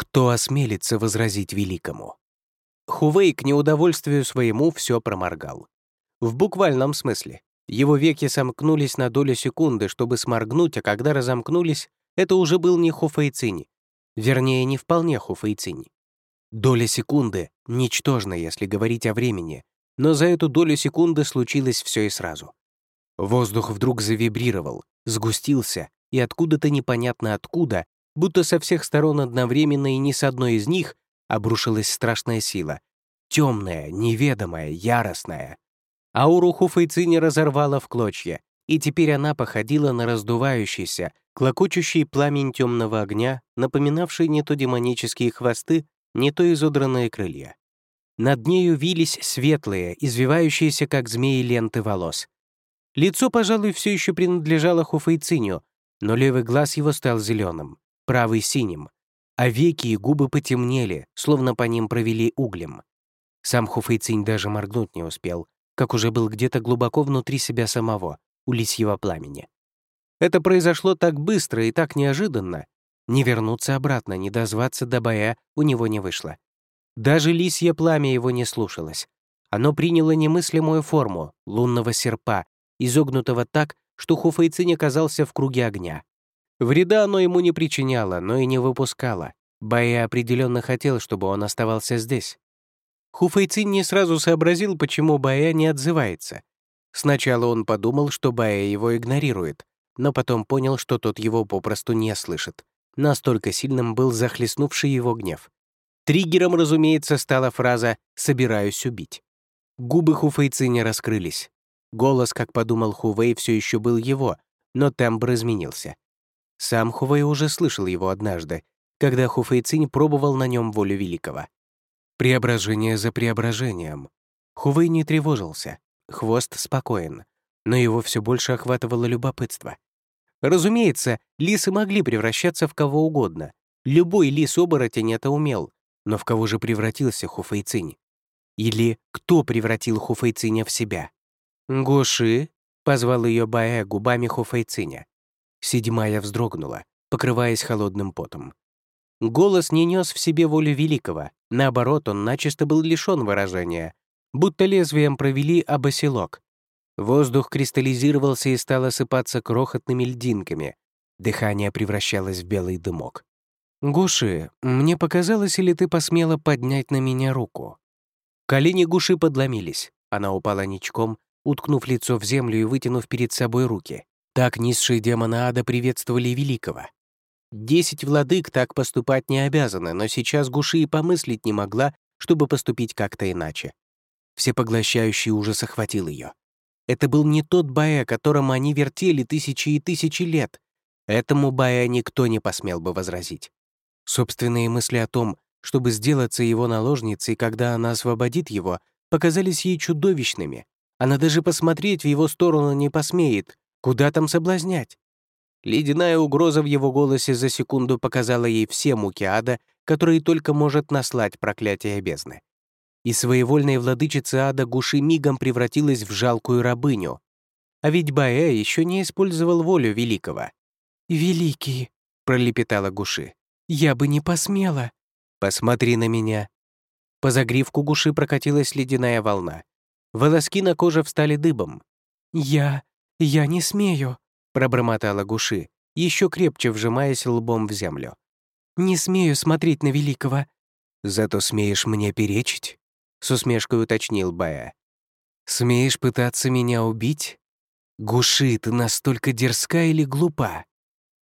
Кто осмелится возразить великому? Хувей к неудовольствию своему все проморгал. В буквальном смысле. Его веки сомкнулись на долю секунды, чтобы сморгнуть, а когда разомкнулись, это уже был не Хуфейцинь. Вернее, не вполне Хуфейцинь. Доля секунды — ничтожна, если говорить о времени, но за эту долю секунды случилось все и сразу. Воздух вдруг завибрировал, сгустился, и откуда-то непонятно откуда, будто со всех сторон одновременно и ни с одной из них, обрушилась страшная сила. Темная, неведомая, яростная. Ауру Хуфейцини разорвала в клочья, и теперь она походила на раздувающийся, клокочущий пламень темного огня, напоминавший не то демонические хвосты, не то изодранные крылья. Над нею вились светлые, извивающиеся, как змеи, ленты волос. Лицо, пожалуй, все еще принадлежало Хуфейциню, но левый глаз его стал зеленым, правый — синим, а веки и губы потемнели, словно по ним провели углем. Сам Хуфейцинь даже моргнуть не успел, как уже был где-то глубоко внутри себя самого, у лисьего пламени. Это произошло так быстро и так неожиданно. Не вернуться обратно, не дозваться до боя у него не вышло. Даже лисье пламя его не слушалось. Оно приняло немыслимую форму лунного серпа, изогнутого так, что Хуфейцин оказался в круге огня. Вреда оно ему не причиняло, но и не выпускало. Бая определенно хотел, чтобы он оставался здесь. Хуфейцин не сразу сообразил, почему Бая не отзывается. Сначала он подумал, что Бая его игнорирует, но потом понял, что тот его попросту не слышит. Настолько сильным был захлестнувший его гнев. Триггером, разумеется, стала фраза «собираюсь убить». Губы Хуфейциня раскрылись. Голос, как подумал Хувей, все еще был его, но тембр изменился. Сам Хувей уже слышал его однажды, когда Хуфейцинь пробовал на нем волю великого. Преображение за преображением. Хувей не тревожился, хвост спокоен, но его все больше охватывало любопытство. Разумеется, лисы могли превращаться в кого угодно. Любой лис-оборотень это умел, но в кого же превратился Хуфейцинь? Или кто превратил Хуфейциня в себя? «Гуши?» — позвал ее Баэ губами Хуфейциня. Седьмая вздрогнула, покрываясь холодным потом. Голос не нес в себе волю великого, наоборот, он начисто был лишен выражения, будто лезвием провели обоселок. Воздух кристаллизировался и стал осыпаться крохотными льдинками. Дыхание превращалось в белый дымок. «Гуши, мне показалось, или ты посмела поднять на меня руку?» Колени Гуши подломились. Она упала ничком, уткнув лицо в землю и вытянув перед собой руки. Так низшие демоны ада приветствовали Великого. Десять владык так поступать не обязаны, но сейчас Гуши и помыслить не могла, чтобы поступить как-то иначе. Всепоглощающий ужас охватил ее. Это был не тот Баэ, которому они вертели тысячи и тысячи лет. Этому Баэ никто не посмел бы возразить. Собственные мысли о том, чтобы сделаться его наложницей, когда она освободит его, показались ей чудовищными. Она даже посмотреть в его сторону не посмеет. Куда там соблазнять? Ледяная угроза в его голосе за секунду показала ей все муки ада, которые только может наслать проклятие бездны. И своевольная владычица ада Гуши мигом превратилась в жалкую рабыню. А ведь Баэ еще не использовал волю великого. «Великий», — пролепетала Гуши. Я бы не посмела. Посмотри на меня. По загривку гуши прокатилась ледяная волна. Волоски на коже встали дыбом. «Я... я не смею», — пробормотала Гуши, еще крепче вжимаясь лбом в землю. «Не смею смотреть на Великого». «Зато смеешь мне перечить?» — с усмешкой уточнил Бая. «Смеешь пытаться меня убить? Гуши, ты настолько дерзка или глупа?»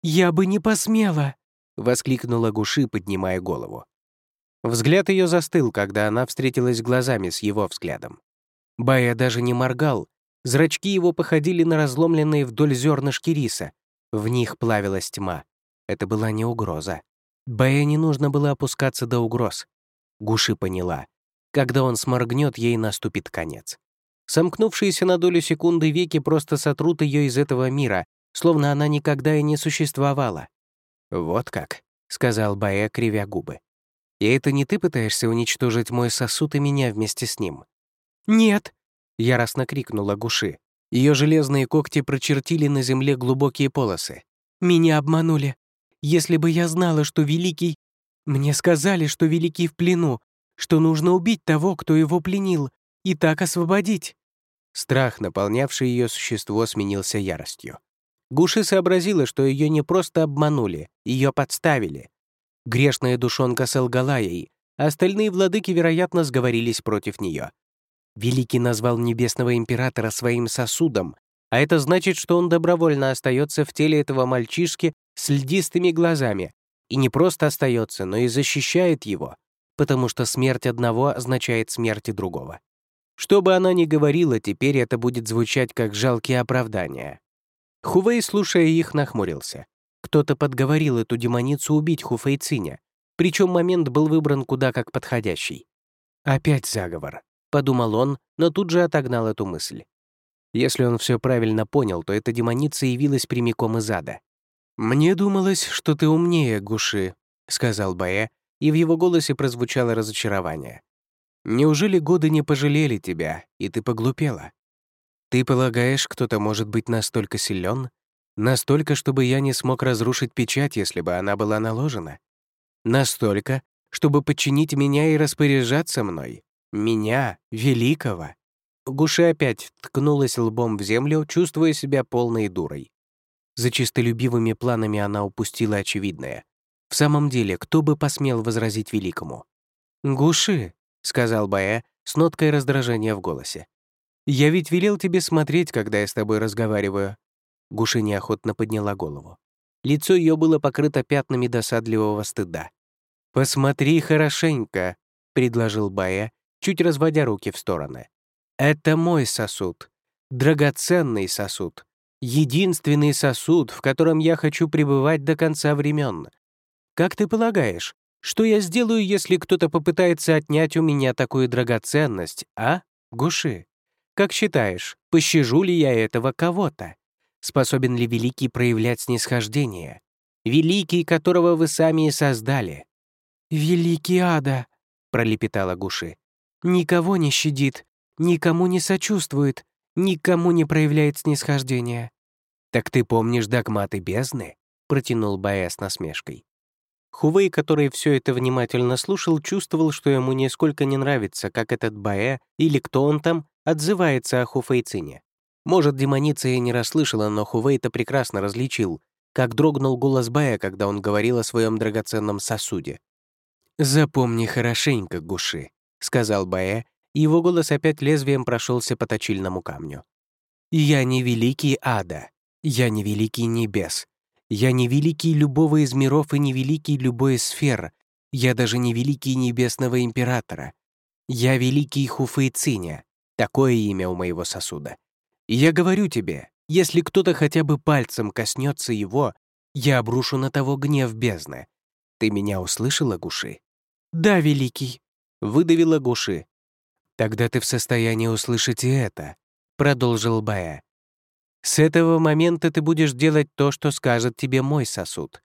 «Я бы не посмела», — воскликнула Гуши, поднимая голову. Взгляд ее застыл, когда она встретилась глазами с его взглядом. Бая даже не моргал, зрачки его походили на разломленные вдоль зернышки риса. В них плавилась тьма. Это была не угроза. Бая не нужно было опускаться до угроз. Гуши поняла. Когда он сморгнет, ей наступит конец. Сомкнувшиеся на долю секунды веки просто сотрут ее из этого мира, словно она никогда и не существовала. «Вот как», — сказал Баэ, кривя губы. «И это не ты пытаешься уничтожить мой сосуд и меня вместе с ним?» «Нет!» — яростно крикнула Гуши. Ее железные когти прочертили на земле глубокие полосы. «Меня обманули. Если бы я знала, что Великий...» «Мне сказали, что Великий в плену, что нужно убить того, кто его пленил, и так освободить». Страх, наполнявший ее существо, сменился яростью. Гуши сообразила, что ее не просто обманули, ее подставили. Грешная душонка солгала ей, а остальные владыки, вероятно, сговорились против нее. Великий назвал Небесного Императора своим сосудом, а это значит, что он добровольно остается в теле этого мальчишки с льдистыми глазами, и не просто остается, но и защищает его, потому что смерть одного означает смерть другого. Что бы она ни говорила, теперь это будет звучать как жалкие оправдания. Хувей, слушая их, нахмурился. Кто-то подговорил эту демоницу убить Хуфейциня, причем момент был выбран куда как подходящий. «Опять заговор», — подумал он, но тут же отогнал эту мысль. Если он все правильно понял, то эта демоница явилась прямиком из ада. «Мне думалось, что ты умнее, Гуши», — сказал Баэ, и в его голосе прозвучало разочарование. «Неужели годы не пожалели тебя, и ты поглупела? Ты полагаешь, кто-то может быть настолько силен, настолько, чтобы я не смог разрушить печать, если бы она была наложена? Настолько, чтобы подчинить меня и распоряжаться мной? Меня, великого?» Гуши опять ткнулась лбом в землю, чувствуя себя полной дурой. За чистолюбивыми планами она упустила очевидное. В самом деле, кто бы посмел возразить великому? «Гуши», — сказал Баэ с ноткой раздражения в голосе. «Я ведь велел тебе смотреть, когда я с тобой разговариваю». Гуши неохотно подняла голову. Лицо ее было покрыто пятнами досадливого стыда. «Посмотри хорошенько», — предложил Баэ, чуть разводя руки в стороны. Это мой сосуд, драгоценный сосуд, единственный сосуд, в котором я хочу пребывать до конца времен. Как ты полагаешь, что я сделаю, если кто-то попытается отнять у меня такую драгоценность, а, Гуши? Как считаешь, пощажу ли я этого кого-то? Способен ли Великий проявлять снисхождение? Великий, которого вы сами и создали. «Великий Ада», — пролепетала Гуши, — «никого не щадит, никому не сочувствует, никому не проявляет снисхождения». «Так ты помнишь догматы бездны?» — протянул Баэ с насмешкой. Хувей, который все это внимательно слушал, чувствовал, что ему нисколько не нравится, как этот Баэ или кто он там отзывается о Хуфейцине. Может, демоница и не расслышала, но Хувей-то прекрасно различил, как дрогнул голос Баэ, когда он говорил о своем драгоценном сосуде. «Запомни хорошенько, Гуши», — сказал Баэ, его голос опять лезвием прошелся по точильному камню. «Я не великий ада, я не великий небес, я не великий любого из миров и не великий любой из сфер, я даже не великий небесного императора. Я великий Хуфейциня, такое имя у моего сосуда. я говорю тебе, если кто-то хотя бы пальцем коснется его, я обрушу на того гнев бездны. Ты меня услышала, Гуши?» «Да, великий», — выдавила Гуши. «Тогда ты в состоянии услышать и это», — продолжил Бая. «С этого момента ты будешь делать то, что скажет тебе мой сосуд.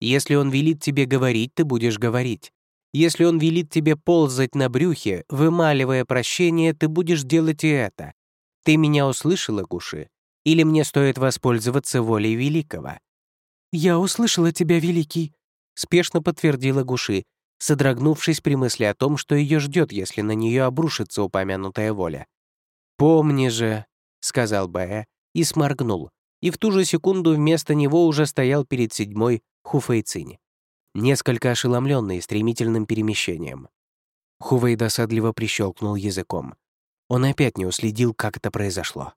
Если он велит тебе говорить, ты будешь говорить. Если он велит тебе ползать на брюхе, вымаливая прощение, ты будешь делать и это. Ты меня услышала, Гуши? Или мне стоит воспользоваться волей Великого?» «Я услышала тебя, Великий», — спешно подтвердила Гуши, содрогнувшись при мысли о том, что ее ждет, если на нее обрушится упомянутая воля. «Помни же», — сказал Баэ и сморгнул, и в ту же секунду вместо него уже стоял перед седьмой Хуфейцинь, несколько ошеломленный стремительным перемещением. Хувей досадливо прищелкнул языком. Он опять не уследил, как это произошло.